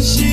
she